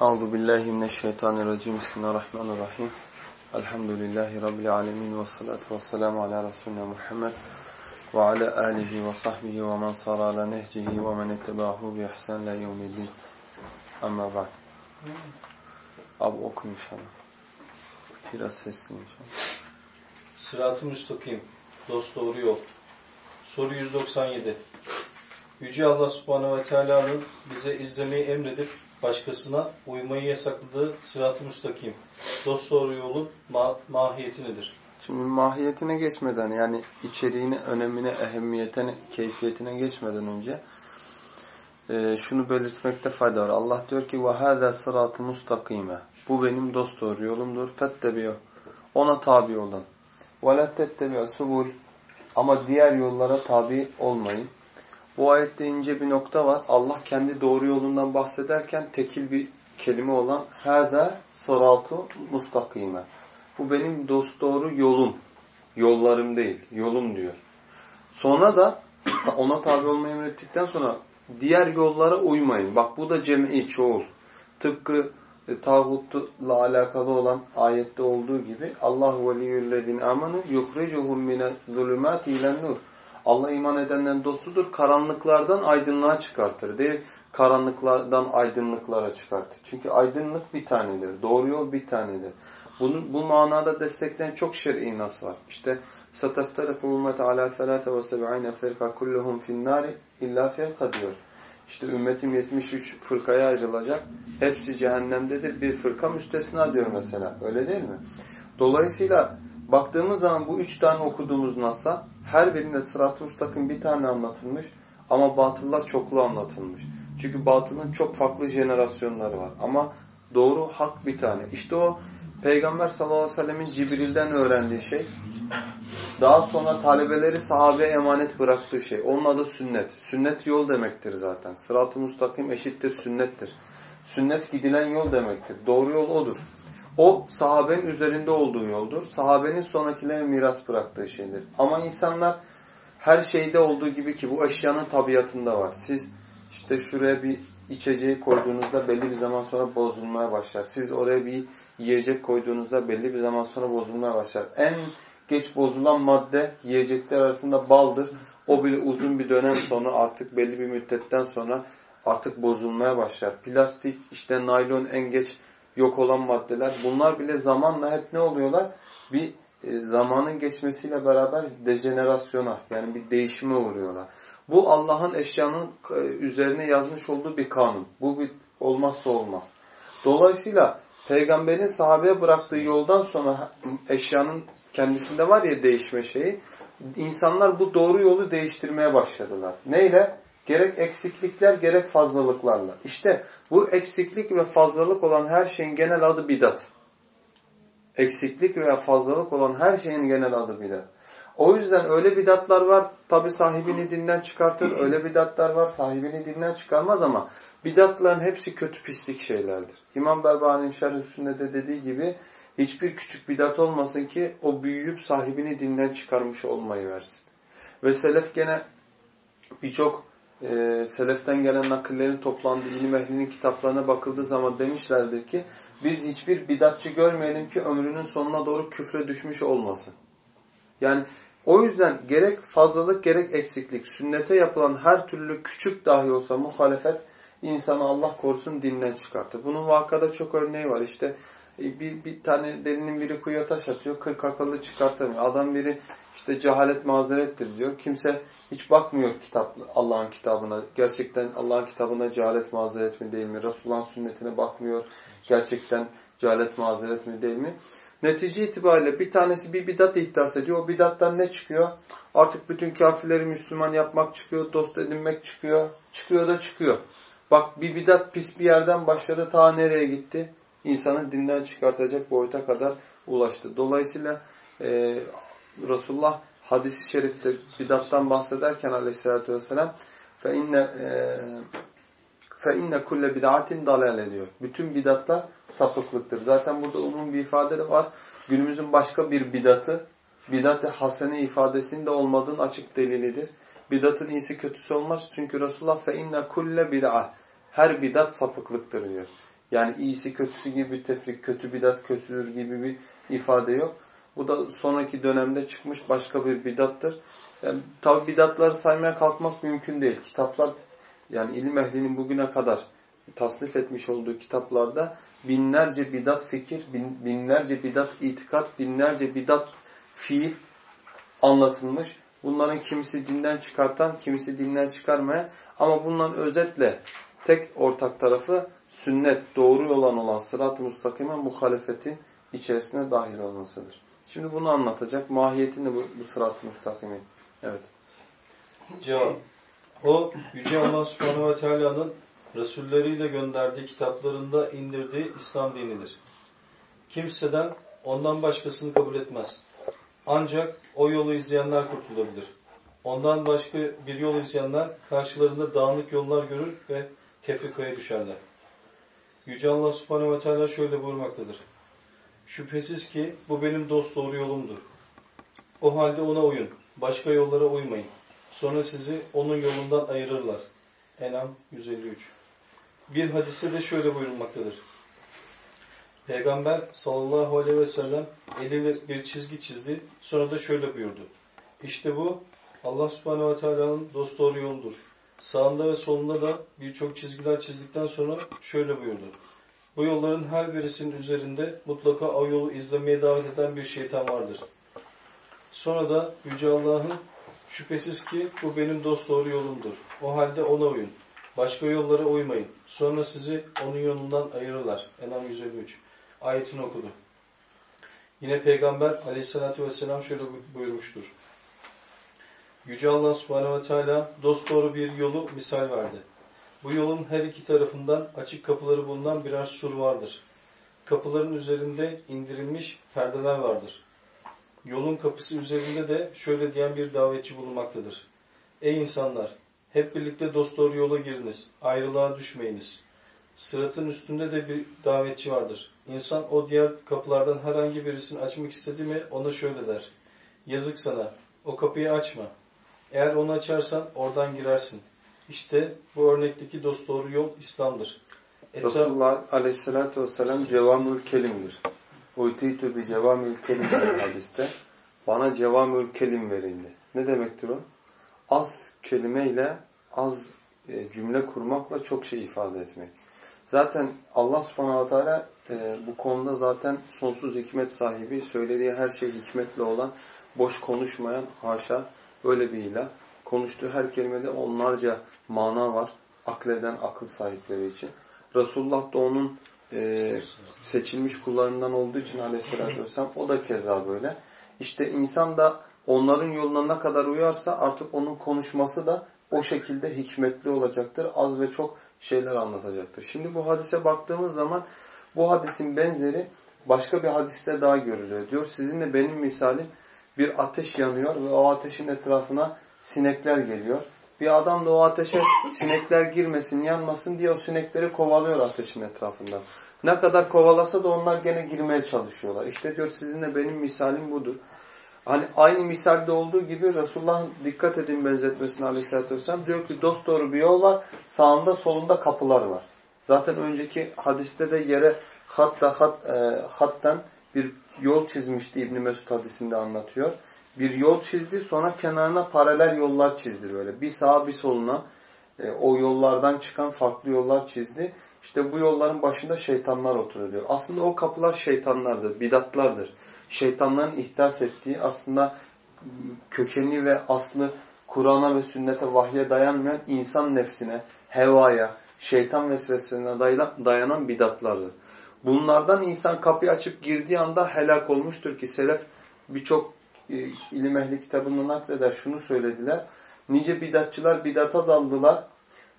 Euzu billahi mineşşeytanirracim. Bismillahirrahmanirrahim. Elhamdülillahi rabbil alamin ve salatu vesselamü ala resulina Muhammed ve ala alihi ve sahbihi ve men sara ala nehcihi ve men ittabahu bi ihsan la yevmiddin. Amma ba'd. Abi oku inşallah. Biraz sesli inşallah. Sırat-ı müstakim, dost doğru yol. Soru 197. Yüce Allah subhanehu ve teala'nın bize izlemeyi emredip başkasına uymayı yasakladığı sırat-ı müstakim, dost doğru yolun ma mahiyeti nedir? Şimdi mahiyetine geçmeden yani içeriğine, önemine, ehemmiyetine, keyfiyetine geçmeden önce e, şunu belirtmekte fayda var. Allah diyor ki وَهَذَا صِرَاتُ مُسْتَقِيمًا Bu benim dost doğru yolumdur. فَاتَّبِيُوا Ona tabi olun. وَلَا تَتَّبِعُ subul Ama diğer yollara tabi olmayın. Bu ayette ince bir nokta var. Allah kendi doğru yolundan bahsederken tekil bir kelime olan hâdâ sırâtu mustakîme. Bu benim dost doğru yolum. Yollarım değil, yolum diyor. Sonra da ona tabi olmayı emrettikten sonra diğer yollara uymayın. Bak bu da cem'i çoğul. Tıpkı e, tağutla alakalı olan ayette olduğu gibi Allah veliyyüllezine amanu yukricuhum mine zulümati ilen nur. Allah iman edenlerin dostudur. Karanlıklardan aydınlığa çıkartır. Değil karanlıklardan aydınlıklara çıkartır. Çünkü aydınlık bir tanedir. Doğru yol bir tanedir. Bunun, bu manada destekleyen çok şer'i nas var. İşte سَتَفْتَرِفُ اُمَّةَ عَلَى ثَلَاثَ وَسَبْعِينَ فِرْقَ كُلُّهُمْ فِي النَّارِ اِلَّا فِرْقَ diyor. İşte ümmetim 73 fırkaya ayrılacak. Hepsi cehennemdedir. Bir fırka müstesna diyor mesela. Öyle değil mi? Dolayısıyla baktığımız zaman bu üç tane okuduğumuz nasa her birinde sırat-ı müstakim bir tane anlatılmış ama batıllar çoklu anlatılmış. Çünkü batılın çok farklı jenerasyonları var. Ama doğru hak bir tane. İşte o Peygamber sallallahu aleyhi ve sellemin Cibril'den öğrendiği şey daha sonra talebeleri sahabeye emanet bıraktığı şey. Onun adı sünnet. Sünnet yol demektir zaten. Sırat-ı müstakim eşittir sünnettir. Sünnet gidilen yol demektir. Doğru yol odur. O sahabenin üzerinde olduğu yoldur. Sahabenin sonrakilere miras bıraktığı şeydir. Ama insanlar her şeyde olduğu gibi ki bu eşyanın tabiatında var. Siz işte şuraya bir içeceği koyduğunuzda belli bir zaman sonra bozulmaya başlar. Siz oraya bir yiyecek koyduğunuzda belli bir zaman sonra bozulmaya başlar. En geç bozulan madde yiyecekler arasında baldır. O bile uzun bir dönem sonra artık belli bir müddetten sonra artık bozulmaya başlar. Plastik, işte naylon en geç yok olan maddeler. Bunlar bile zamanla hep ne oluyorlar? Bir e, zamanın geçmesiyle beraber dejenerasyona yani bir değişime uğruyorlar. Bu Allah'ın eşyanın e, üzerine yazmış olduğu bir kanun. Bu bir olmazsa olmaz. Dolayısıyla peygamberin sahabeye bıraktığı yoldan sonra eşyanın kendisinde var ya değişme şeyi. İnsanlar bu doğru yolu değiştirmeye başladılar. Neyle? Gerek eksiklikler gerek fazlalıklarla. İşte bu eksiklik ve fazlalık olan her şeyin genel adı bidat. Eksiklik veya fazlalık olan her şeyin genel adı bidat. O yüzden öyle bidatlar var tabi sahibini dinden çıkartır. Öyle bidatlar var sahibini dinden çıkarmaz ama bidatların hepsi kötü pislik şeylerdir. İmam Berbani'nin şerh sünnede dediği gibi hiçbir küçük bidat olmasın ki o büyüyüp sahibini dinden çıkarmış olmayı versin. Ve selef gene birçok e, seleften gelen nakillerin toplandığı ilim ehlinin kitaplarına bakıldığı zaman demişlerdir ki biz hiçbir bidatçı görmeyelim ki ömrünün sonuna doğru küfre düşmüş olmasın. Yani o yüzden gerek fazlalık gerek eksiklik sünnete yapılan her türlü küçük dahi olsa muhalefet insanı Allah korusun dinden çıkartır. Bunun vakada çok örneği var. İşte bir, bir tane delinin biri kuyuya taş atıyor, kırk akıllı çıkartamıyor. Adam biri işte cehalet mazerettir diyor. Kimse hiç bakmıyor kitap Allah'ın kitabına. Gerçekten Allah'ın kitabına cehalet mazeret mi değil mi? Resulullah'ın sünnetine bakmıyor. Gerçekten cehalet mazeret mi değil mi? Netice itibariyle bir tanesi bir bidat ihdas ediyor. O bidattan ne çıkıyor? Artık bütün kafirleri Müslüman yapmak çıkıyor, dost edinmek çıkıyor. Çıkıyor da çıkıyor. Bak bir bidat pis bir yerden başladı ta nereye gitti? İnsanı dinden çıkartacak boyuta kadar ulaştı. Dolayısıyla e, Resulullah hadis-i şerifte bidattan bahsederken aleyhissalatü vesselam فَاِنَّ فَاِنَّ كُلَّ بِدَعَةٍ دَلَالَ diyor. Bütün bidatlar sapıklıktır. Zaten burada umum bir ifade de var. Günümüzün başka bir bidatı, bidat-ı hasene ifadesinin de olmadığının açık delilidir. Bidatın iyisi kötüsü olmaz. Çünkü Resulullah فَاِنَّ كُلَّ بِدَعَةٍ Her bidat sapıklıktır diyor. Yani iyisi kötüsü gibi bir tefrik, kötü bidat kötüdür gibi bir ifade yok. Bu da sonraki dönemde çıkmış başka bir bidattır. Yani, tabi bidatları saymaya kalkmak mümkün değil. Kitaplar yani ilim ehlinin bugüne kadar tasnif etmiş olduğu kitaplarda binlerce bidat fikir, bin, binlerce bidat itikat, binlerce bidat fiil anlatılmış. Bunların kimisi dinden çıkartan, kimisi dinden çıkarmayan ama bundan özetle tek ortak tarafı sünnet, doğru olan olan sırat-ı mustakime muhalefetin içerisine dahil olmasıdır. Şimdi bunu anlatacak. Mahiyetini bu, bu sırat-ı mustakimin. Evet. Cevap. O Yüce Allah Subhanahu ve Teala'nın Resulleriyle gönderdiği kitaplarında indirdiği İslam dinidir. Kimseden ondan başkasını kabul etmez. Ancak o yolu izleyenler kurtulabilir. Ondan başka bir yol izleyenler karşılarında dağınık yollar görür ve tefrikaya düşerler. Yüce Allah Subhanahu ve Teala şöyle buyurmaktadır. Şüphesiz ki bu benim dost doğru yolumdur. O halde ona uyun. Başka yollara uymayın. Sonra sizi onun yolundan ayırırlar. Enam 153 Bir hadiste de şöyle buyurulmaktadır. Peygamber sallallahu aleyhi ve sellem eliyle bir çizgi çizdi. Sonra da şöyle buyurdu. İşte bu Allah subhanehu ve teala'nın dosdoğru yoludur. Sağında ve solunda da birçok çizgiler çizdikten sonra şöyle buyurdu. Bu yolların her birisinin üzerinde mutlaka o yolu izlemeye davet eden bir şeytan vardır. Sonra da Yüce Allah'ın şüphesiz ki bu benim dost doğru yolumdur. O halde ona uyun. Başka yollara uymayın. Sonra sizi onun yolundan ayırırlar. Enam 153. Ayetini okudu. Yine Peygamber aleyhissalatü vesselam şöyle buyurmuştur. Yüce Allah subhanehu ve teala dosdoğru bir yolu misal verdi. Bu yolun her iki tarafından açık kapıları bulunan birer sur vardır. Kapıların üzerinde indirilmiş perdeler vardır. Yolun kapısı üzerinde de şöyle diyen bir davetçi bulunmaktadır. Ey insanlar! Hep birlikte dosdoğru yola giriniz, ayrılığa düşmeyiniz. Sıratın üstünde de bir davetçi vardır. İnsan o diğer kapılardan herhangi birisini açmak istedi mi ona şöyle der. Yazık sana, o kapıyı açma. Eğer onu açarsan oradan girersin. İşte bu örnekteki dosdoğru yol İslam'dır. Etraf... Resulullah aleyhissalatü vesselam cevamül kelimdir. Uytiytu bi cevamül kelim hadiste. Bana cevamül kelim verildi. Ne demektir o? Az kelimeyle az e, cümle kurmakla çok şey ifade etmek. Zaten Allah subhanahu teala e, bu konuda zaten sonsuz hikmet sahibi, söylediği her şey hikmetle olan, boş konuşmayan, haşa öyle bir ilah. Konuştuğu her kelimede onlarca mana var. Akleden akıl sahipleri için. Resulullah da onun e, seçilmiş kullarından olduğu için aleyhissalatü vesselam o da keza böyle. İşte insan da onların yoluna ne kadar uyarsa artık onun konuşması da o şekilde hikmetli olacaktır. Az ve çok şeyler anlatacaktır. Şimdi bu hadise baktığımız zaman bu hadisin benzeri başka bir hadiste daha görülüyor. Diyor sizinle benim misalim bir ateş yanıyor ve o ateşin etrafına sinekler geliyor. Bir adam da o ateşe sinekler girmesin, yanmasın diye o sinekleri kovalıyor ateşin etrafından. Ne kadar kovalasa da onlar gene girmeye çalışıyorlar. İşte diyor sizinle benim misalim budur. Hani aynı misalde olduğu gibi Resulullah'ın dikkat edin benzetmesine aleyhissalatü vesselam diyor ki dost doğru bir yol var, sağında solunda kapılar var. Zaten önceki hadiste de yere hatta hat, e, hattan bir yol çizmişti İbn Mesud hadisinde anlatıyor. Bir yol çizdi sonra kenarına paralel yollar çizdi böyle. Bir sağa bir soluna e, o yollardan çıkan farklı yollar çizdi. İşte bu yolların başında şeytanlar oturuyor. Aslında o kapılar şeytanlardır, bidatlardır. Şeytanların ihdas ettiği aslında kökeni ve aslı Kur'an'a ve sünnete vahye dayanmayan insan nefsine, hevaya, şeytan vesvesesine dayanan bidatlardır. Bunlardan insan kapıyı açıp girdiği anda helak olmuştur ki selef birçok e, ilim ehli kitabında nakleder şunu söylediler. Nice bidatçılar bidata daldılar.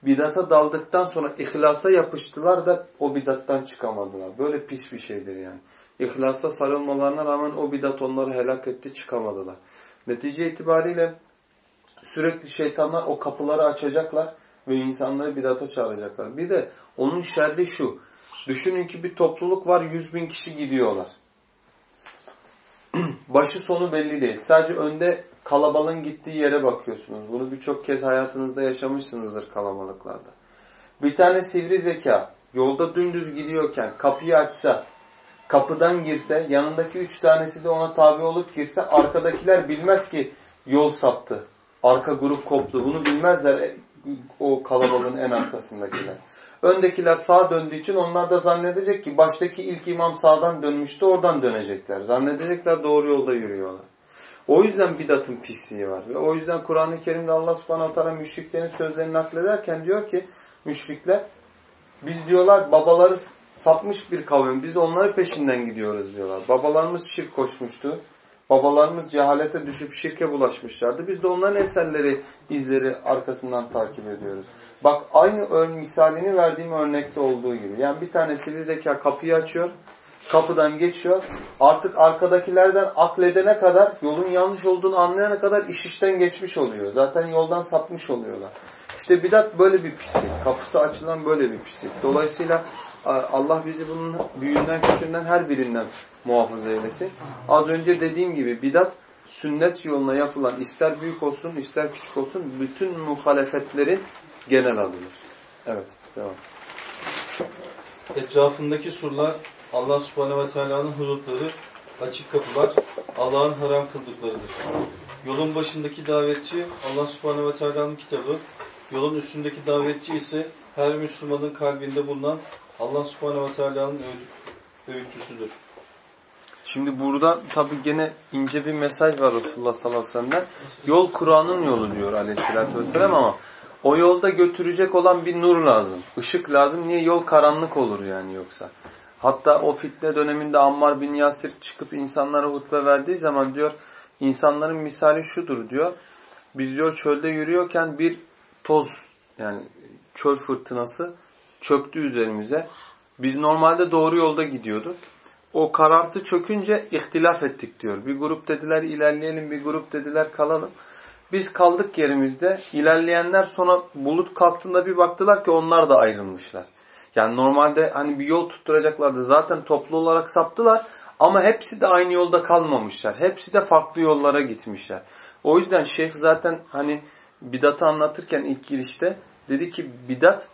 Bidata daldıktan sonra ihlasa yapıştılar da o bidattan çıkamadılar. Böyle pis bir şeydir yani. İhlasa sarılmalarına rağmen o bidat onları helak etti çıkamadılar. Netice itibariyle sürekli şeytanlar o kapıları açacaklar ve insanları bidata çağıracaklar. Bir de onun şerri şu. Düşünün ki bir topluluk var, yüz bin kişi gidiyorlar. Başı sonu belli değil. Sadece önde kalabalığın gittiği yere bakıyorsunuz. Bunu birçok kez hayatınızda yaşamışsınızdır kalabalıklarda. Bir tane sivri zeka yolda dümdüz gidiyorken kapıyı açsa, kapıdan girse, yanındaki üç tanesi de ona tabi olup girse, arkadakiler bilmez ki yol saptı. Arka grup koptu. Bunu bilmezler e, o kalabalığın en arkasındakiler. Öndekiler sağa döndüğü için onlar da zannedecek ki baştaki ilk imam sağdan dönmüştü oradan dönecekler. Zannedecekler doğru yolda yürüyorlar. O yüzden bidatın pisliği var. Ve o yüzden Kur'an-ı Kerim'de Allah subhanahu teala müşriklerin sözlerini naklederken diyor ki müşrikler biz diyorlar babaları sapmış bir kavim. Biz onları peşinden gidiyoruz diyorlar. Babalarımız şirk koşmuştu. Babalarımız cehalete düşüp şirke bulaşmışlardı. Biz de onların eserleri, izleri arkasından takip ediyoruz. Bak aynı ön misalini verdiğim örnekte olduğu gibi. Yani bir tane sivri zeka kapıyı açıyor. Kapıdan geçiyor. Artık arkadakilerden akledene kadar, yolun yanlış olduğunu anlayana kadar iş işten geçmiş oluyor. Zaten yoldan sapmış oluyorlar. İşte bidat böyle bir pislik. Kapısı açılan böyle bir pislik. Dolayısıyla Allah bizi bunun büyüğünden küçüğünden her birinden muhafaza eylesin. Az önce dediğim gibi bidat sünnet yoluna yapılan ister büyük olsun ister küçük olsun bütün muhalefetlerin genel adıdır. Evet devam. Etrafındaki surlar Allah subhanehu ve teala'nın hudutları, açık kapılar, Allah'ın haram kıldıklarıdır. Yolun başındaki davetçi Allah subhanehu ve teala'nın kitabı, yolun üstündeki davetçi ise her Müslümanın kalbinde bulunan Allah subhanehu ve teala'nın öğütçüsüdür. Şimdi burada tabi gene ince bir mesaj var Resulullah sallallahu aleyhi ve sellem'den. Yol Kur'an'ın yolu diyor aleyhissalatü vesselam ama o yolda götürecek olan bir nur lazım. Işık lazım. Niye? Yol karanlık olur yani yoksa. Hatta o fitne döneminde Ammar bin Yasir çıkıp insanlara hutbe verdiği zaman diyor insanların misali şudur diyor. Biz diyor çölde yürüyorken bir toz yani çöl fırtınası çöktü üzerimize. Biz normalde doğru yolda gidiyorduk. O karartı çökünce ihtilaf ettik diyor. Bir grup dediler ilerleyelim, bir grup dediler kalalım. Biz kaldık yerimizde. İlerleyenler sonra bulut kalktığında bir baktılar ki onlar da ayrılmışlar. Yani normalde hani bir yol tutturacaklardı. Zaten toplu olarak saptılar. Ama hepsi de aynı yolda kalmamışlar. Hepsi de farklı yollara gitmişler. O yüzden şeyh zaten hani bidatı anlatırken ilk girişte dedi ki bidat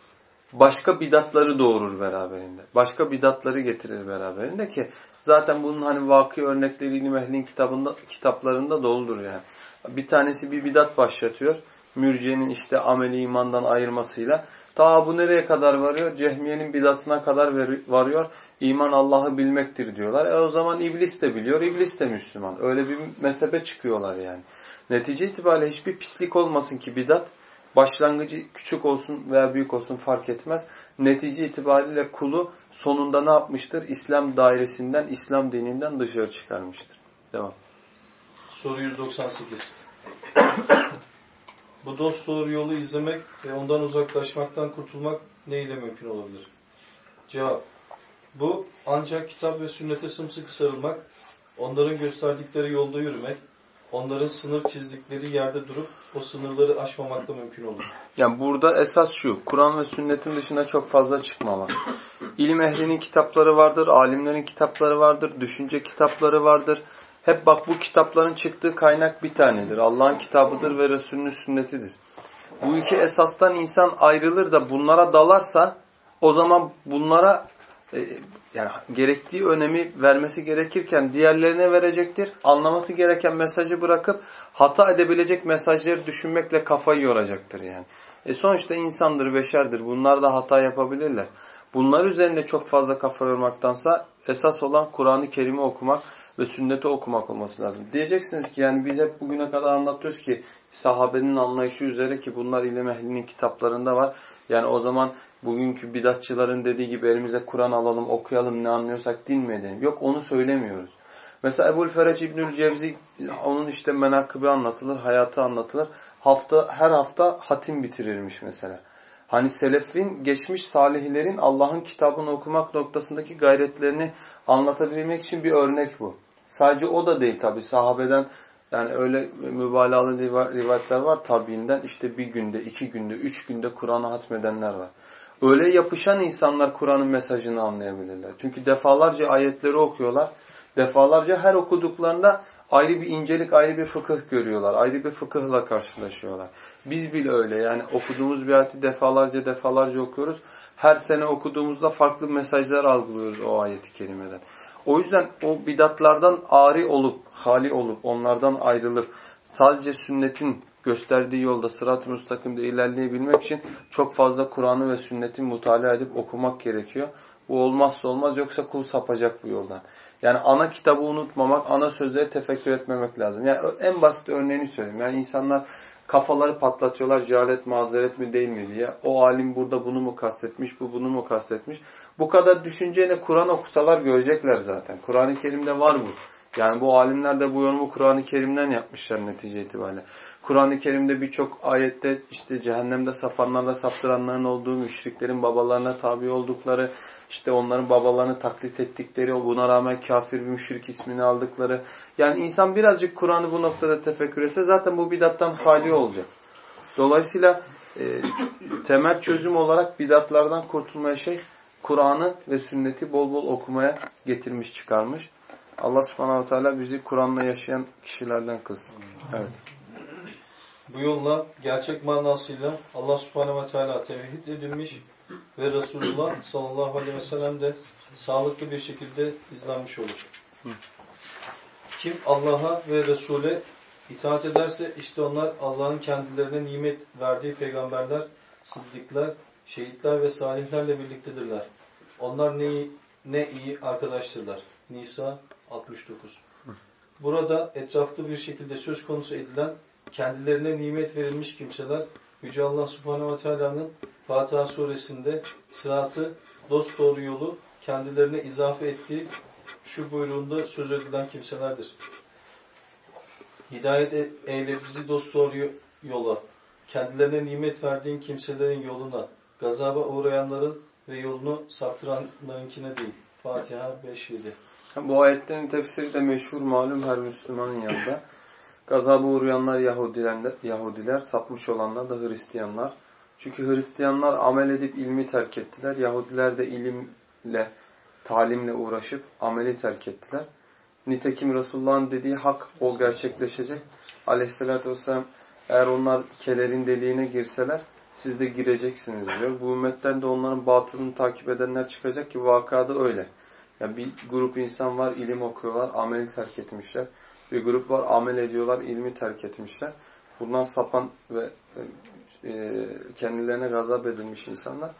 başka bidatları doğurur beraberinde. Başka bidatları getirir beraberinde ki zaten bunun hani vakı örnekleri ilim ehlin kitabında, kitaplarında doludur yani. Bir tanesi bir bidat başlatıyor. Mürciyenin işte ameli imandan ayırmasıyla. Ta bu nereye kadar varıyor? Cehmiye'nin bidatına kadar varıyor. İman Allah'ı bilmektir diyorlar. E o zaman iblis de biliyor, iblis de Müslüman. Öyle bir mezhebe çıkıyorlar yani. Netice itibariyle hiçbir pislik olmasın ki bidat başlangıcı küçük olsun veya büyük olsun fark etmez. Netice itibariyle kulu sonunda ne yapmıştır? İslam dairesinden, İslam dininden dışarı çıkarmıştır. Devam. Soru 198. Bu dost doğru yolu izlemek ve ondan uzaklaşmaktan kurtulmak ne ile mümkün olabilir? Cevap. Bu ancak kitap ve sünnete sımsıkı sarılmak, onların gösterdikleri yolda yürümek, onların sınır çizdikleri yerde durup o sınırları aşmamakla mümkün olur. Yani burada esas şu, Kur'an ve sünnetin dışına çok fazla çıkmamak. İlim ehlinin kitapları vardır, alimlerin kitapları vardır, düşünce kitapları vardır. Hep bak bu kitapların çıktığı kaynak bir tanedir. Allah'ın kitabıdır ve Resulünün sünnetidir. Bu iki esastan insan ayrılır da bunlara dalarsa o zaman bunlara e, yani gerektiği önemi vermesi gerekirken diğerlerine verecektir. Anlaması gereken mesajı bırakıp hata edebilecek mesajları düşünmekle kafayı yoracaktır yani. E sonuçta insandır, beşerdir. Bunlar da hata yapabilirler. Bunlar üzerinde çok fazla kafa yormaktansa esas olan Kur'an-ı Kerim'i okumak ve sünneti okumak olması lazım. Diyeceksiniz ki yani biz hep bugüne kadar anlatıyoruz ki sahabenin anlayışı üzere ki bunlar ilim ehlinin kitaplarında var. Yani o zaman bugünkü bidatçıların dediği gibi elimize Kur'an alalım, okuyalım, ne anlıyorsak din mi edelim? Yok onu söylemiyoruz. Mesela Ebul Ferec İbnül Cevzi onun işte menakıbı anlatılır, hayatı anlatılır. Hafta her hafta hatim bitirirmiş mesela. Hani selefin, geçmiş salihlerin Allah'ın kitabını okumak noktasındaki gayretlerini anlatabilmek için bir örnek bu. Sadece o da değil tabi sahabeden yani öyle mübalağalı rivayetler var tabiinden işte bir günde, iki günde, üç günde Kur'an'ı hatmedenler var. Öyle yapışan insanlar Kur'an'ın mesajını anlayabilirler. Çünkü defalarca ayetleri okuyorlar. Defalarca her okuduklarında ayrı bir incelik, ayrı bir fıkıh görüyorlar. Ayrı bir fıkıhla karşılaşıyorlar. Biz bile öyle yani okuduğumuz bir ayeti defalarca defalarca okuyoruz. her sene okuduğumuzda farklı mesajlar algılıyoruz o ayeti kerimeden. O yüzden o bidatlardan ari olup, hali olup, onlardan ayrılıp sadece sünnetin gösterdiği yolda sırat-ı müstakimde ilerleyebilmek için çok fazla Kur'an'ı ve sünneti mutala edip okumak gerekiyor. Bu olmazsa olmaz yoksa kul sapacak bu yoldan. Yani ana kitabı unutmamak, ana sözleri tefekkür etmemek lazım. Yani en basit örneğini söyleyeyim. Yani insanlar kafaları patlatıyorlar cehalet mazeret mi değil mi diye. O alim burada bunu mu kastetmiş, bu bunu mu kastetmiş. Bu kadar düşünceyle Kur'an okusalar görecekler zaten. Kur'an-ı Kerim'de var bu. Yani bu alimler de bu yorumu Kur'an-ı Kerim'den yapmışlar netice itibariyle. Kur'an-ı Kerim'de birçok ayette işte cehennemde sapanlarla saptıranların olduğu, müşriklerin babalarına tabi oldukları, işte onların babalarını taklit ettikleri, buna rağmen kafir bir müşrik ismini aldıkları. Yani insan birazcık Kur'an'ı bu noktada tefekkür etse zaten bu bidattan fali olacak. Dolayısıyla e, temel çözüm olarak bidatlardan kurtulmaya şey Kur'an'ı ve sünneti bol bol okumaya getirmiş çıkarmış. Allah subhanahu teala bizi Kur'an'la yaşayan kişilerden kılsın. Evet. Bu yolla gerçek manasıyla Allah subhanahu ve teala tevhid edilmiş ve Resulullah sallallahu aleyhi ve sellem de sağlıklı bir şekilde izlenmiş olur. Kim Allah'a ve Resul'e itaat ederse işte onlar Allah'ın kendilerine nimet verdiği peygamberler, sıddıklar, şehitler ve salihlerle birliktedirler. Onlar ne iyi, ne iyi arkadaştırlar. Nisa 69 Burada etraflı bir şekilde söz konusu edilen kendilerine nimet verilmiş kimseler Yüce Allah Subhanahu ve Teala'nın Fatiha suresinde sıratı dost doğru yolu kendilerine izafe ettiği şu buyruğunda söz edilen kimselerdir. Hidayet e- eyle bizi dost doğru yola, kendilerine nimet verdiğin kimselerin yoluna, gazaba uğrayanların ve yolunu saptıranlarınkine değil. Fatiha 5-7 Bu ayetlerin tefsiri de meşhur malum her Müslümanın yanında. Gazaba uğrayanlar Yahudiler, Yahudiler, sapmış olanlar da Hristiyanlar. Çünkü Hristiyanlar amel edip ilmi terk ettiler. Yahudiler de ilimle, talimle uğraşıp ameli terk ettiler. Nitekim Resulullah'ın dediği hak o gerçekleşecek. Aleyhissalatü vesselam eğer onlar kelerin deliğine girseler siz de gireceksiniz diyor. Bu ümmetten de onların batılını takip edenler çıkacak ki vakada öyle. Yani bir grup insan var ilim okuyorlar, ameli terk etmişler. Bir grup var amel ediyorlar, ilmi terk etmişler. Bundan sapan ve e, kendilerine gazap edilmiş insanlar.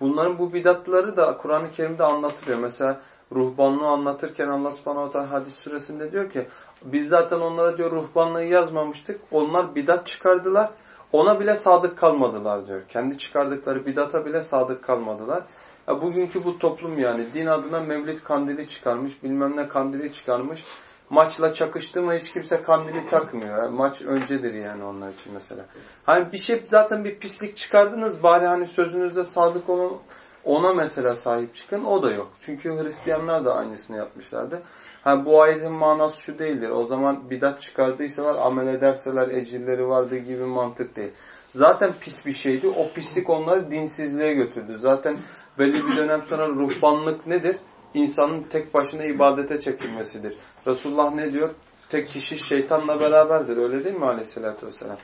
Bunların bu bidatları da Kur'an-ı Kerim'de anlatılıyor. Mesela ruhbanlığı anlatırken Allah subhanahu teala hadis süresinde diyor ki biz zaten onlara diyor ruhbanlığı yazmamıştık. Onlar bidat çıkardılar. Ona bile sadık kalmadılar diyor. Kendi çıkardıkları bidata bile sadık kalmadılar. Ya bugünkü bu toplum yani din adına mevlid kandili çıkarmış, bilmem ne kandili çıkarmış. Maçla çakıştı mı hiç kimse kandili takmıyor. Maç öncedir yani onlar için mesela. Hani bir şey zaten bir pislik çıkardınız bari hani sözünüzde sadık olun ona mesela sahip çıkın o da yok. Çünkü Hristiyanlar da aynısını yapmışlardı. Ha, bu ayetin manası şu değildir. O zaman bidat çıkardıysalar amel ederseler ecirleri vardı gibi mantık değil. Zaten pis bir şeydi. O pislik onları dinsizliğe götürdü. Zaten belli bir dönem sonra ruhbanlık nedir? İnsanın tek başına ibadete çekilmesidir. Resulullah ne diyor? Tek kişi şeytanla beraberdir. Öyle değil mi aleyhissalatü vesselam?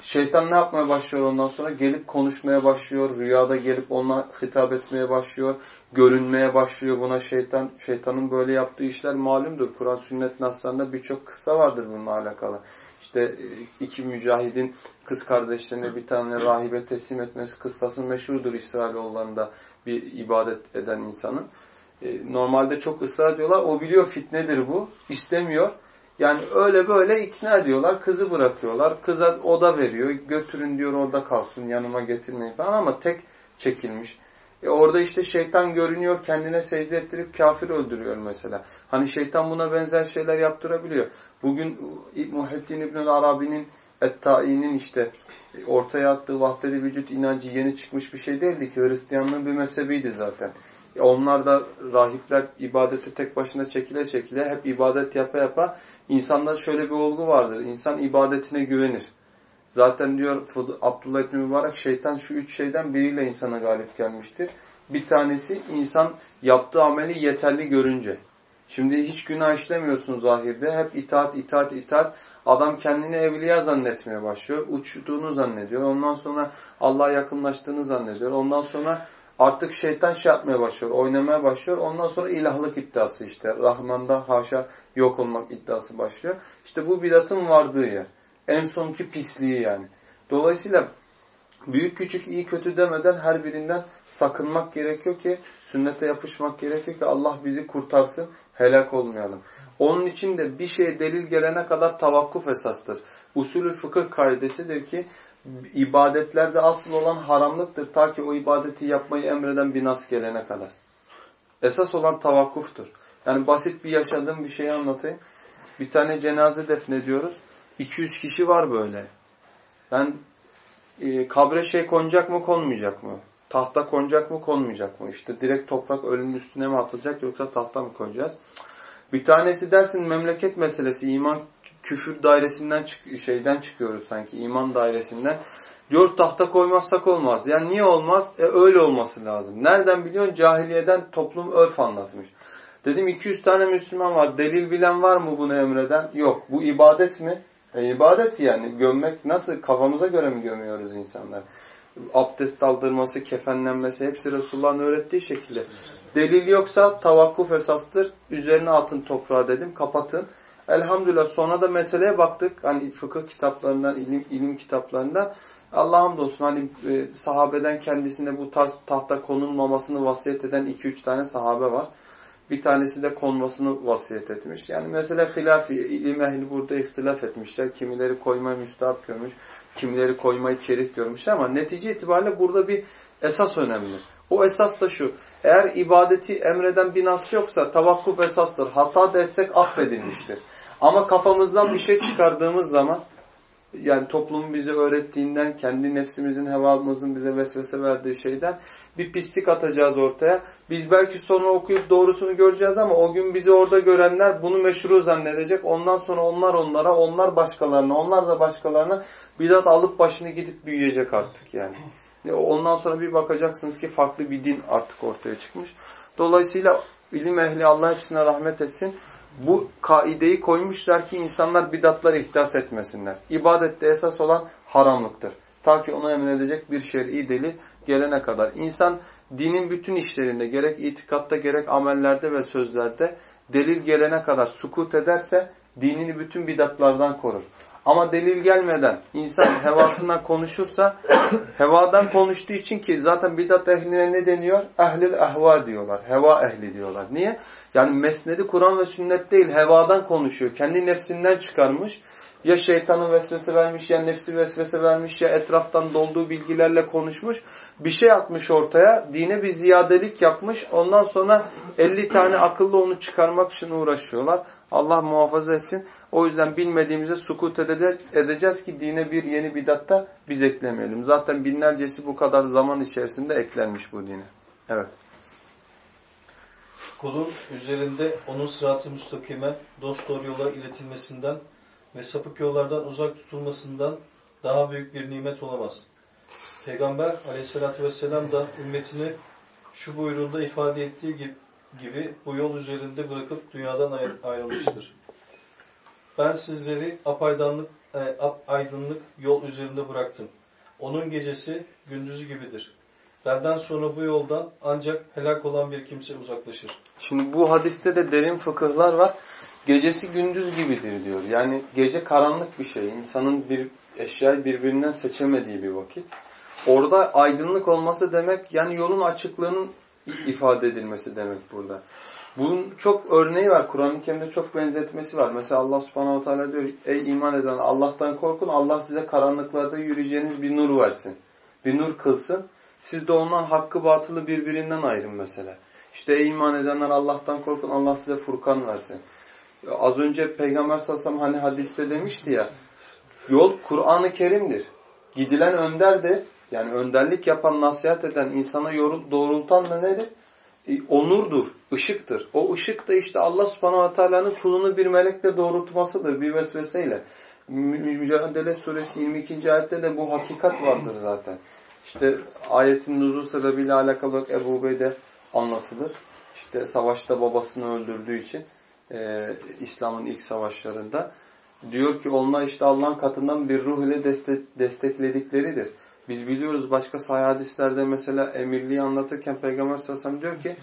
Şeytan ne yapmaya başlıyor ondan sonra? Gelip konuşmaya başlıyor. Rüyada gelip ona hitap etmeye başlıyor. Görünmeye başlıyor buna şeytan. Şeytanın böyle yaptığı işler malumdur. Kur'an sünnet naslarında birçok kıssa vardır bununla alakalı. İşte e, iki mücahidin kız kardeşlerine bir tane rahibe teslim etmesi kıssası meşhurdur İsrailoğullarında bir ibadet eden insanın. E, normalde çok ısrar ediyorlar. O biliyor fitnedir bu. İstemiyor. Yani öyle böyle ikna ediyorlar. Kızı bırakıyorlar. Kıza oda veriyor. Götürün diyor orada kalsın yanıma getirmeyin falan ama tek çekilmiş. E orada işte şeytan görünüyor. Kendine secde ettirip kafir öldürüyor mesela. Hani şeytan buna benzer şeyler yaptırabiliyor. Bugün Muhittin İbn Arabi'nin Ettai'nin işte ortaya attığı vahdeli vücut inancı yeni çıkmış bir şey değildi ki. Hristiyanlığın bir mezhebiydi zaten. Onlar da rahipler ibadete tek başına çekile çekile hep ibadet yapa yapa insanlar şöyle bir olgu vardır. İnsan ibadetine güvenir. Zaten diyor Abdullah İbni Mübarek şeytan şu üç şeyden biriyle insana galip gelmiştir. Bir tanesi insan yaptığı ameli yeterli görünce. Şimdi hiç günah işlemiyorsun zahirde. Hep itaat, itaat, itaat. Adam kendini evliya zannetmeye başlıyor. Uçtuğunu zannediyor. Ondan sonra Allah'a yakınlaştığını zannediyor. Ondan sonra Artık şeytan şey yapmaya başlıyor, oynamaya başlıyor. Ondan sonra ilahlık iddiası işte. Rahman'da haşa yok olmak iddiası başlıyor. İşte bu bidatın vardığı yer. En sonki pisliği yani. Dolayısıyla büyük küçük iyi kötü demeden her birinden sakınmak gerekiyor ki sünnete yapışmak gerekiyor ki Allah bizi kurtarsın helak olmayalım. Onun için de bir şeye delil gelene kadar tavakkuf esastır. Usulü fıkıh kaidesidir ki ibadetlerde asıl olan haramlıktır ta ki o ibadeti yapmayı emreden bir nas gelene kadar. Esas olan tavakkuftur. Yani basit bir yaşadığım bir şeyi anlatayım. Bir tane cenaze defnediyoruz. 200 kişi var böyle. Yani e, kabre şey konacak mı konmayacak mı? Tahta konacak mı konmayacak mı? İşte direkt toprak ölünün üstüne mi atılacak yoksa tahta mı koyacağız? Bir tanesi dersin memleket meselesi, iman küfür dairesinden çık şeyden çıkıyoruz sanki iman dairesinden. Diyor tahta koymazsak olmaz. Yani niye olmaz? E öyle olması lazım. Nereden biliyorsun? Cahiliyeden toplum örf anlatmış. Dedim 200 tane Müslüman var. Delil bilen var mı bunu emreden? Yok. Bu ibadet mi? E, ibadet yani. Gömmek nasıl? Kafamıza göre mi gömüyoruz insanlar? Abdest aldırması, kefenlenmesi hepsi Resulullah'ın öğrettiği şekilde. Delil yoksa tavakkuf esastır. Üzerine atın toprağı dedim. Kapatın. Elhamdülillah sonra da meseleye baktık. Hani fıkıh kitaplarından, ilim, ilim kitaplarından. Allah hamdolsun hani e, sahabeden kendisine bu tarz tahta konulmamasını vasiyet eden 2-3 tane sahabe var. Bir tanesi de konmasını vasiyet etmiş. Yani mesela hilafi, ilim ehli burada ihtilaf etmişler. Kimileri koymayı müstahap görmüş, kimileri koymayı kerih görmüş ama netice itibariyle burada bir esas önemli. O esas da şu, eğer ibadeti emreden bir nas yoksa tavakkuf esastır. Hata destek affedilmiştir. Ama kafamızdan bir şey çıkardığımız zaman yani toplumun bize öğrettiğinden, kendi nefsimizin, hevamızın bize vesvese verdiği şeyden bir pislik atacağız ortaya. Biz belki sonra okuyup doğrusunu göreceğiz ama o gün bizi orada görenler bunu meşru zannedecek. Ondan sonra onlar onlara, onlar başkalarına, onlar da başkalarına bidat alıp başını gidip büyüyecek artık yani. Ondan sonra bir bakacaksınız ki farklı bir din artık ortaya çıkmış. Dolayısıyla ilim ehli Allah hepsine rahmet etsin bu kaideyi koymuşlar ki insanlar bidatları ihdas etmesinler. İbadette esas olan haramlıktır. Ta ki onu emredecek bir şer'i deli gelene kadar. İnsan dinin bütün işlerinde gerek itikatta gerek amellerde ve sözlerde delil gelene kadar sukut ederse dinini bütün bidatlardan korur. Ama delil gelmeden insan hevasından konuşursa hevadan konuştuğu için ki zaten bidat ehline ne deniyor? Ehlil ehva diyorlar. Heva ehli diyorlar. Niye? Yani mesnedi Kur'an ve sünnet değil, hevadan konuşuyor. Kendi nefsinden çıkarmış. Ya şeytanın vesvese vermiş, ya nefsi vesvese vermiş, ya etraftan dolduğu bilgilerle konuşmuş. Bir şey atmış ortaya, dine bir ziyadelik yapmış. Ondan sonra 50 tane akıllı onu çıkarmak için uğraşıyorlar. Allah muhafaza etsin. O yüzden bilmediğimize sukut edeceğiz ki dine bir yeni bidatta biz eklemeyelim. Zaten binlercesi bu kadar zaman içerisinde eklenmiş bu dine. Evet kulun üzerinde onun sıratı müstakime, dost doğru yola iletilmesinden ve sapık yollardan uzak tutulmasından daha büyük bir nimet olamaz. Peygamber aleyhissalatü vesselam da ümmetini şu buyruğunda ifade ettiği gibi bu yol üzerinde bırakıp dünyadan ayrılmıştır. Ben sizleri apaydınlık, e, aydınlık yol üzerinde bıraktım. Onun gecesi gündüzü gibidir. Benden sonra bu yoldan ancak helak olan bir kimse uzaklaşır. Şimdi bu hadiste de derin fıkıhlar var. Gecesi gündüz gibidir diyor. Yani gece karanlık bir şey. İnsanın bir eşyayı birbirinden seçemediği bir vakit. Orada aydınlık olması demek yani yolun açıklığının ifade edilmesi demek burada. Bunun çok örneği var. Kur'an-ı Kerim'de çok benzetmesi var. Mesela Allah subhanahu teala diyor ey iman eden Allah'tan korkun. Allah size karanlıklarda yürüyeceğiniz bir nur versin. Bir nur kılsın. Siz de ondan hakkı batılı birbirinden ayırın mesela. İşte ey iman edenler Allah'tan korkun Allah size Furkan versin. Az önce Peygamber sallallahu hani hadiste demişti ya yol Kur'an-ı Kerim'dir. Gidilen önder de yani önderlik yapan, nasihat eden, insana doğrultan da nedir? E, onurdur, ışıktır. O ışık da işte Allah subhanahu teala'nın kulunu bir melekle doğrultmasıdır bir vesveseyle. Mücadele suresi 22. ayette de bu hakikat vardır zaten. İşte ayetin nuzul sebebiyle alakalı olarak Ebu Ubeyde anlatılır. İşte savaşta babasını öldürdüğü için e, İslam'ın ilk savaşlarında diyor ki onlar işte Allah'ın katından bir ruh ile destek, destekledikleridir. Biz biliyoruz başka sahih hadislerde mesela emirliği anlatırken Peygamber sallallahu diyor ki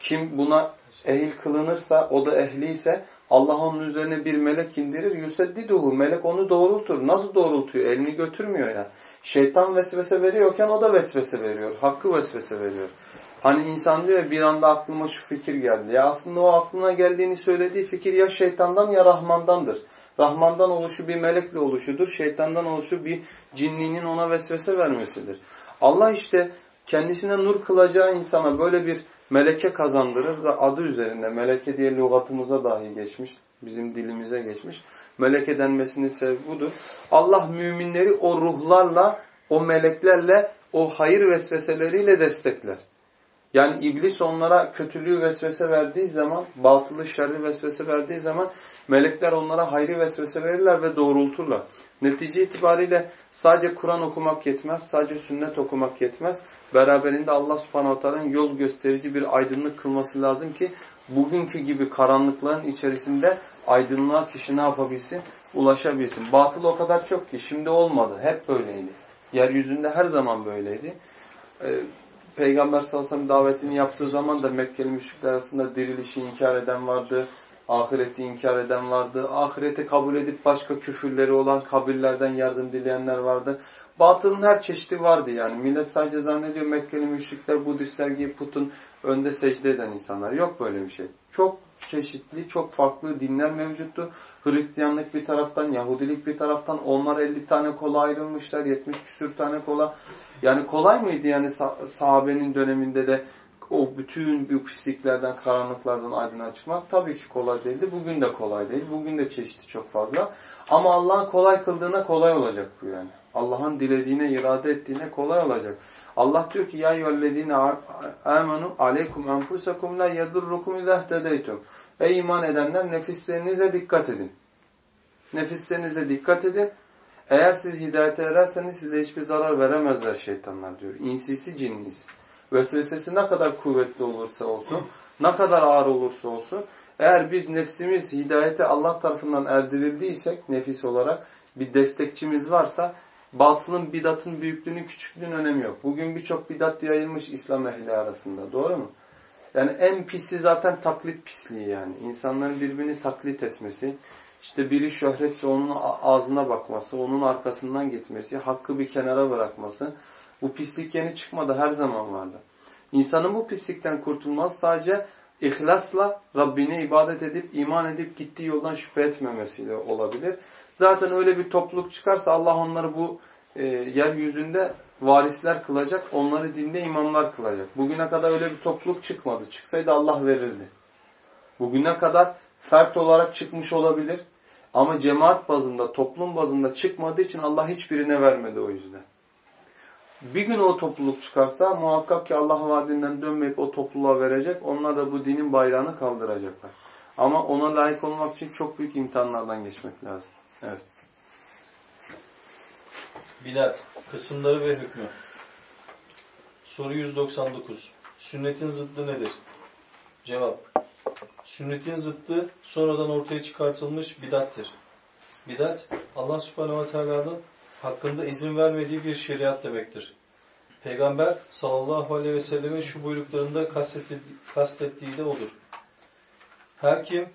kim buna ehil kılınırsa o da ehliyse Allah onun üzerine bir melek indirir. Yüseddiduhu. Melek onu doğrultur. Nasıl doğrultuyor? Elini götürmüyor ya. Şeytan vesvese veriyorken o da vesvese veriyor. Hakkı vesvese veriyor. Hani insan diyor ya bir anda aklıma şu fikir geldi. Ya aslında o aklına geldiğini söylediği fikir ya şeytandan ya Rahman'dandır. Rahman'dan oluşu bir melekle oluşudur. Şeytandan oluşu bir cinliğinin ona vesvese vermesidir. Allah işte kendisine nur kılacağı insana böyle bir meleke kazandırır ve adı üzerinde meleke diye lügatımıza dahi geçmiş. Bizim dilimize geçmiş. Meleke denmesinin sebebi budur. Allah müminleri o ruhlarla, o meleklerle, o hayır vesveseleriyle destekler. Yani iblis onlara kötülüğü vesvese verdiği zaman, batılı şerri vesvese verdiği zaman melekler onlara hayri vesvese verirler ve doğrulturlar. Netice itibariyle sadece Kur'an okumak yetmez, sadece sünnet okumak yetmez. Beraberinde Allah subhanahu yol gösterici bir aydınlık kılması lazım ki bugünkü gibi karanlıkların içerisinde aydınlığa kişi ne yapabilsin? Ulaşabilsin. Batıl o kadar çok ki şimdi olmadı. Hep böyleydi. Yeryüzünde her zaman böyleydi. Peygamber sallallahu aleyhi ve sellem davetini yaptığı zaman da Mekkeli müşrikler arasında dirilişi inkar eden vardı. Ahireti inkar eden vardı. Ahireti kabul edip başka küfürleri olan kabirlerden yardım dileyenler vardı. Batılın her çeşidi vardı yani. Millet sadece zannediyor Mekkeli müşrikler Budistler gibi putun önde secde eden insanlar. Yok böyle bir şey. Çok çeşitli, çok farklı dinler mevcuttu. Hristiyanlık bir taraftan, Yahudilik bir taraftan. Onlar 50 tane kola ayrılmışlar, 70 küsür tane kola. Yani kolay mıydı yani sahabenin döneminde de o bütün bu pisliklerden, karanlıklardan aydınlığa çıkmak? Tabii ki kolay değildi. Bugün de kolay değil. Bugün de çeşitli çok fazla. Ama Allah'ın kolay kıldığına kolay olacak bu yani. Allah'ın dilediğine, irade ettiğine kolay olacak. Allah diyor ki ya eyyühellezine amenu aleykum enfusakum la yedurrukum izâ tedeytum. Ey iman edenler nefislerinize dikkat edin. Nefislerinize dikkat edin. Eğer siz hidayete ererseniz size hiçbir zarar veremezler şeytanlar diyor. İnsisi cinnisi. Vesvesesi ne kadar kuvvetli olursa olsun, ne kadar ağır olursa olsun, eğer biz nefsimiz hidayete Allah tarafından erdirildiysek nefis olarak bir destekçimiz varsa batılın bidatın büyüklüğünün küçüklüğünün önemi yok. Bugün birçok bidat yayılmış İslam ehli arasında. Doğru mu? Yani en pisi zaten taklit pisliği yani. İnsanların birbirini taklit etmesi. İşte biri şöhretse onun ağzına bakması, onun arkasından gitmesi, hakkı bir kenara bırakması. Bu pislik yeni çıkmadı, her zaman vardı. İnsanın bu pislikten kurtulması sadece ihlasla Rabbine ibadet edip, iman edip gittiği yoldan şüphe etmemesiyle olabilir. Zaten öyle bir topluluk çıkarsa Allah onları bu e, yeryüzünde varisler kılacak, onları dinde imamlar kılacak. Bugüne kadar öyle bir topluluk çıkmadı. Çıksaydı Allah verirdi. Bugüne kadar fert olarak çıkmış olabilir. Ama cemaat bazında, toplum bazında çıkmadığı için Allah hiçbirine vermedi o yüzden. Bir gün o topluluk çıkarsa muhakkak ki Allah vaadinden dönmeyip o topluluğa verecek. Onlar da bu dinin bayrağını kaldıracaklar. Ama ona layık olmak için çok büyük imtihanlardan geçmek lazım. Evet. Bidat, kısımları ve hükmü. Soru 199. Sünnetin zıddı nedir? Cevap. Sünnetin zıddı sonradan ortaya çıkartılmış bidattir. Bidat, Allah subhanehu ve teala'nın hakkında izin vermediği bir şeriat demektir. Peygamber sallallahu aleyhi ve sellemin şu buyruklarında kastettiği, kastettiği de odur. Her kim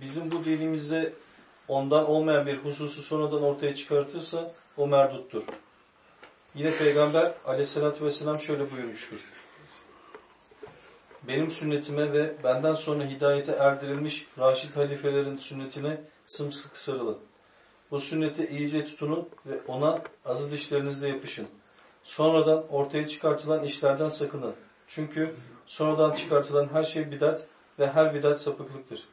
bizim bu dinimizde ondan olmayan bir hususu sonradan ortaya çıkartırsa o merduttur. Yine Peygamber aleyhissalatü vesselam şöyle buyurmuştur. Benim sünnetime ve benden sonra hidayete erdirilmiş Raşid halifelerin sünnetine sımsıkı sarılın. Bu sünneti iyice tutunun ve ona azı dişlerinizle yapışın. Sonradan ortaya çıkartılan işlerden sakının. Çünkü sonradan çıkartılan her şey bidat ve her bidat sapıklıktır.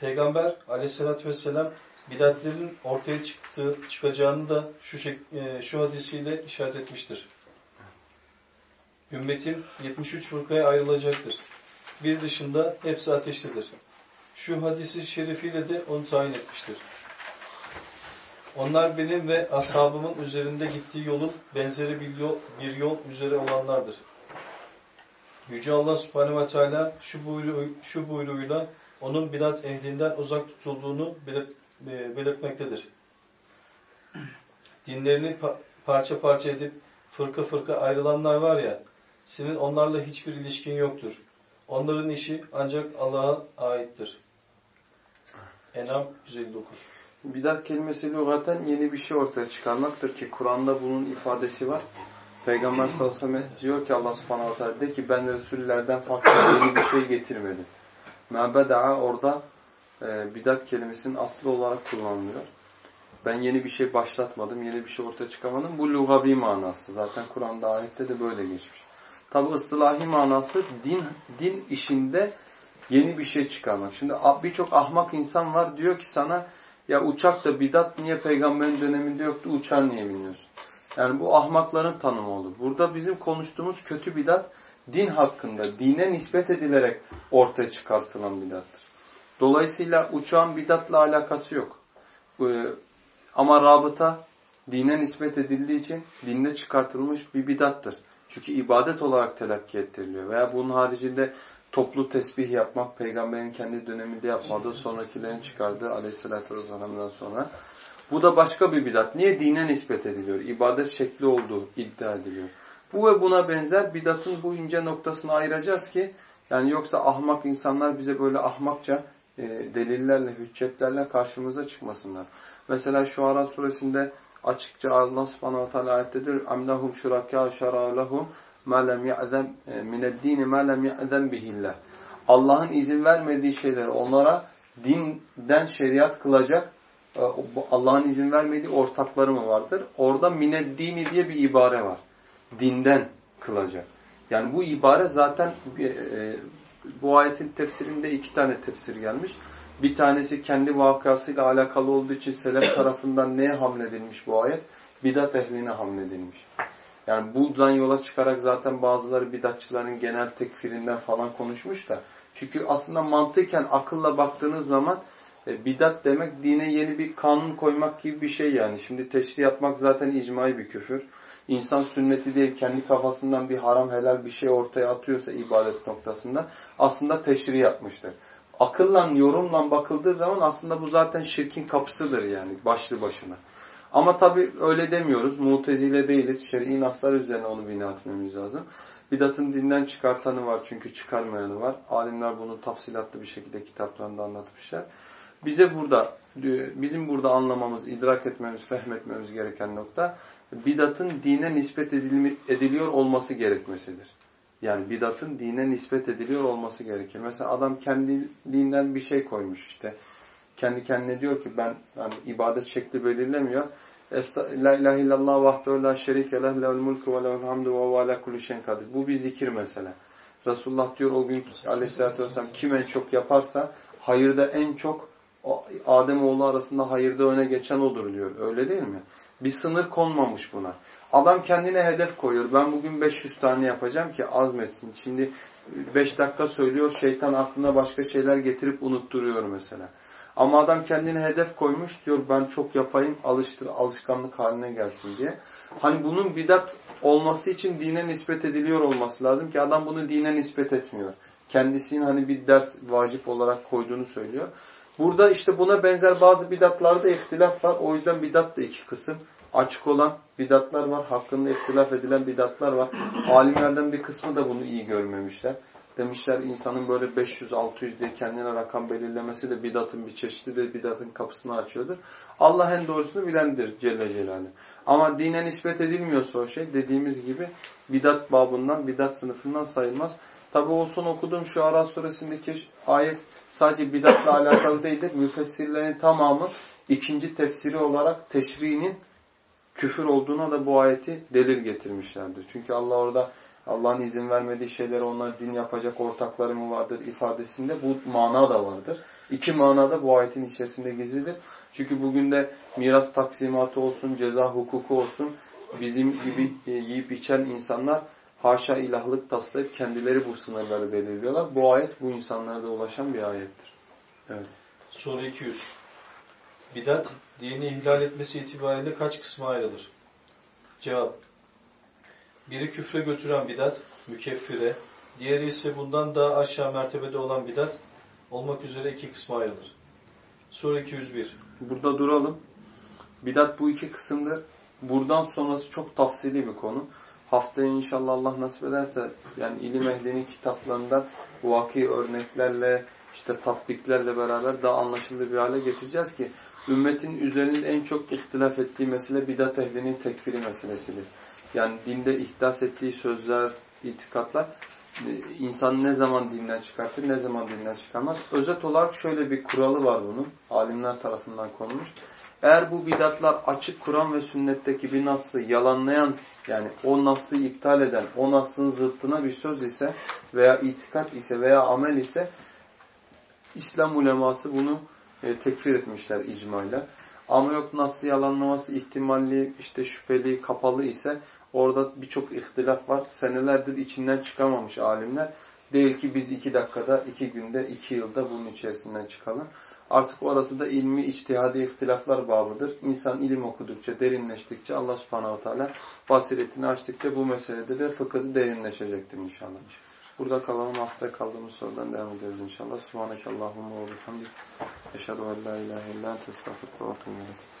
Peygamber aleyhissalatü vesselam bidatlerin ortaya çıktığı, çıkacağını da şu, e, şu hadisiyle işaret etmiştir. Ümmetim 73 fırkaya ayrılacaktır. Bir dışında hepsi ateştedir. Şu hadisi şerifiyle de onu tayin etmiştir. Onlar benim ve ashabımın üzerinde gittiği yolun benzeri bir yol, bir yol üzere olanlardır. Yüce Allah subhanehu ve teala şu, buyruğu, şu buyruğuyla onun bidat ehlinden uzak tutulduğunu belirtmektedir. Dinlerini pa parça parça edip fırka fırka ayrılanlar var ya, senin onlarla hiçbir ilişkin yoktur. Onların işi ancak Allah'a aittir. Enam 159 Bidat kelimesi lügaten yeni bir şey ortaya çıkarmaktır ki Kur'an'da bunun ifadesi var. Peygamber sallallahu aleyhi ve sellem diyor ki Allah subhanahu ta'ala de ki ben Resullerden farklı yeni bir şey getirmedim. Mebeda'a orada e, bidat kelimesinin aslı olarak kullanılıyor. Ben yeni bir şey başlatmadım, yeni bir şey ortaya çıkamadım. Bu lugavi manası. Zaten Kur'an'da ayette de böyle geçmiş. Tabi ıslahi manası din din işinde yeni bir şey çıkarmak. Şimdi birçok ahmak insan var diyor ki sana ya uçak da bidat niye peygamberin döneminde yoktu uçar niye biniyorsun? Yani bu ahmakların tanımı olur. Burada bizim konuştuğumuz kötü bidat din hakkında, dine nispet edilerek ortaya çıkartılan bidattır. Dolayısıyla uçağın bidatla alakası yok. Ee, ama rabıta dine nispet edildiği için dinde çıkartılmış bir bidattır. Çünkü ibadet olarak telakki ettiriliyor. Veya bunun haricinde toplu tesbih yapmak peygamberin kendi döneminde yapmadığı sonrakilerin çıkardığı aleyhissalatü vesselam'dan sonra. Bu da başka bir bidat. Niye? Dine nispet ediliyor. İbadet şekli olduğu iddia ediliyor. Bu ve buna benzer bidatın bu ince noktasını ayıracağız ki yani yoksa ahmak insanlar bize böyle ahmakça e, delillerle, hüccetlerle karşımıza çıkmasınlar. Mesela şu Ara suresinde açıkça Allah subhanahu teala ayette diyor اَمْلَهُمْ شُرَكَا شَرَى لَهُمْ مَا لَمْ يَعْذَمْ مِنَ الدِّينِ مَا لَمْ يَعْذَمْ بِهِ Allah'ın izin vermediği şeyleri onlara dinden şeriat kılacak e, Allah'ın izin vermediği ortakları mı vardır? Orada mineddini diye bir ibare var. Dinden kılacak. Yani bu ibare zaten e, bu ayetin tefsirinde iki tane tefsir gelmiş. Bir tanesi kendi vakasıyla alakalı olduğu için selef tarafından neye hamledilmiş bu ayet? Bidat ehline hamledilmiş. Yani buradan yola çıkarak zaten bazıları bidatçıların genel tekfirinden falan konuşmuş da. Çünkü aslında mantıken akılla baktığınız zaman e, bidat demek dine yeni bir kanun koymak gibi bir şey yani. Şimdi teşri yapmak zaten icmai bir küfür. İnsan sünneti değil kendi kafasından bir haram helal bir şey ortaya atıyorsa ibadet noktasında aslında teşri yapmıştır. Akılla, yorumla bakıldığı zaman aslında bu zaten şirkin kapısıdır yani başlı başına. Ama tabi öyle demiyoruz. Mutezile değiliz. Şer'i naslar üzerine onu bina etmemiz lazım. Bidatın dinden çıkartanı var çünkü çıkarmayanı var. Alimler bunu tafsilatlı bir şekilde kitaplarında anlatmışlar. Bize burada, bizim burada anlamamız, idrak etmemiz, fehmetmemiz gereken nokta bidatın dine nispet ediliyor olması gerekmesidir. Yani bidatın dine nispet ediliyor olması gerekir. Mesela adam kendiliğinden bir şey koymuş işte. Kendi kendine diyor ki ben yani ibadet şekli belirlemiyor. La ilahe illallah vahdehu la şerike leh lehul mulku ve lehul hamdu ve ala kulli şeyin kadir. Bu bir zikir mesela. Resulullah diyor o gün aleyhissalatü vesselam kim en çok yaparsa hayırda en çok Adem oğlu arasında hayırda öne geçen odur diyor. Öyle değil mi? Bir sınır konmamış buna. Adam kendine hedef koyuyor. Ben bugün 500 tane yapacağım ki azmetsin. Şimdi 5 dakika söylüyor şeytan aklına başka şeyler getirip unutturuyor mesela. Ama adam kendine hedef koymuş diyor ben çok yapayım alıştır alışkanlık haline gelsin diye. Hani bunun bidat olması için dine nispet ediliyor olması lazım ki adam bunu dine nispet etmiyor. Kendisinin hani bir ders vacip olarak koyduğunu söylüyor. Burada işte buna benzer bazı bidatlarda ihtilaf var. O yüzden bidat da iki kısım. Açık olan bidatlar var. Hakkında ihtilaf edilen bidatlar var. Alimlerden bir kısmı da bunu iyi görmemişler. Demişler insanın böyle 500-600 diye kendine rakam belirlemesi de bidatın bir çeşididir. Bidatın kapısını açıyordur. Allah en doğrusunu bilendir Celle Celaluhu. Ama dine nispet edilmiyorsa o şey dediğimiz gibi bidat babından, bidat sınıfından sayılmaz. Tabi o son okuduğum şu Ara suresindeki ayet sadece bidatla alakalı değildir. Müfessirlerin tamamı ikinci tefsiri olarak teşriğinin küfür olduğuna da bu ayeti delil getirmişlerdir. Çünkü Allah orada Allah'ın izin vermediği şeyleri onlar din yapacak ortakları mı vardır ifadesinde bu mana da vardır. İki mana da bu ayetin içerisinde gizlidir. Çünkü bugün de miras taksimatı olsun, ceza hukuku olsun bizim gibi e, yiyip içen insanlar haşa ilahlık taslayıp kendileri bu sınırları belirliyorlar. Bu ayet bu insanlara da ulaşan bir ayettir. Evet. Soru 200. Bidat, dini ihlal etmesi itibariyle kaç kısma ayrılır? Cevap. Biri küfre götüren bidat, mükeffire, diğeri ise bundan daha aşağı mertebede olan bidat olmak üzere iki kısma ayrılır. Soru 201. Burada duralım. Bidat bu iki kısımdır. Buradan sonrası çok tafsili bir konu. Haftaya inşallah Allah nasip ederse yani ilim ehlinin kitaplarından vaki örneklerle işte tatbiklerle beraber daha anlaşılır bir hale getireceğiz ki ümmetin üzerinde en çok ihtilaf ettiği mesele bidat ehlinin tekfiri meselesidir. Yani dinde ihdas ettiği sözler, itikatlar e, insan ne zaman dinden çıkartır, ne zaman dinden çıkarmaz. Özet olarak şöyle bir kuralı var bunun. Alimler tarafından konmuş. Eğer bu bidatlar açık Kur'an ve sünnetteki bir naslı yalanlayan yani o naslı iptal eden, o naslın zıttına bir söz ise veya itikat ise veya amel ise İslam uleması bunu e, tekfir etmişler icmayla. Ama yok nasıl yalanlaması ihtimalli, işte şüpheli, kapalı ise orada birçok ihtilaf var. Senelerdir içinden çıkamamış alimler. Değil ki biz iki dakikada, iki günde, iki yılda bunun içerisinden çıkalım. Artık orası da ilmi, içtihadi ihtilaflar babıdır. İnsan ilim okudukça, derinleştikçe Allah subhanahu teala basiretini açtıkça bu meselede de fıkıhı derinleşecektir inşallah. Burada kalalım. Haftaya kaldığımız sorudan devam ederiz inşallah. Subhaneke Allahumma ve bihamdik. Eşhedü en la ilahe illa ente estağfurullah ve etûbü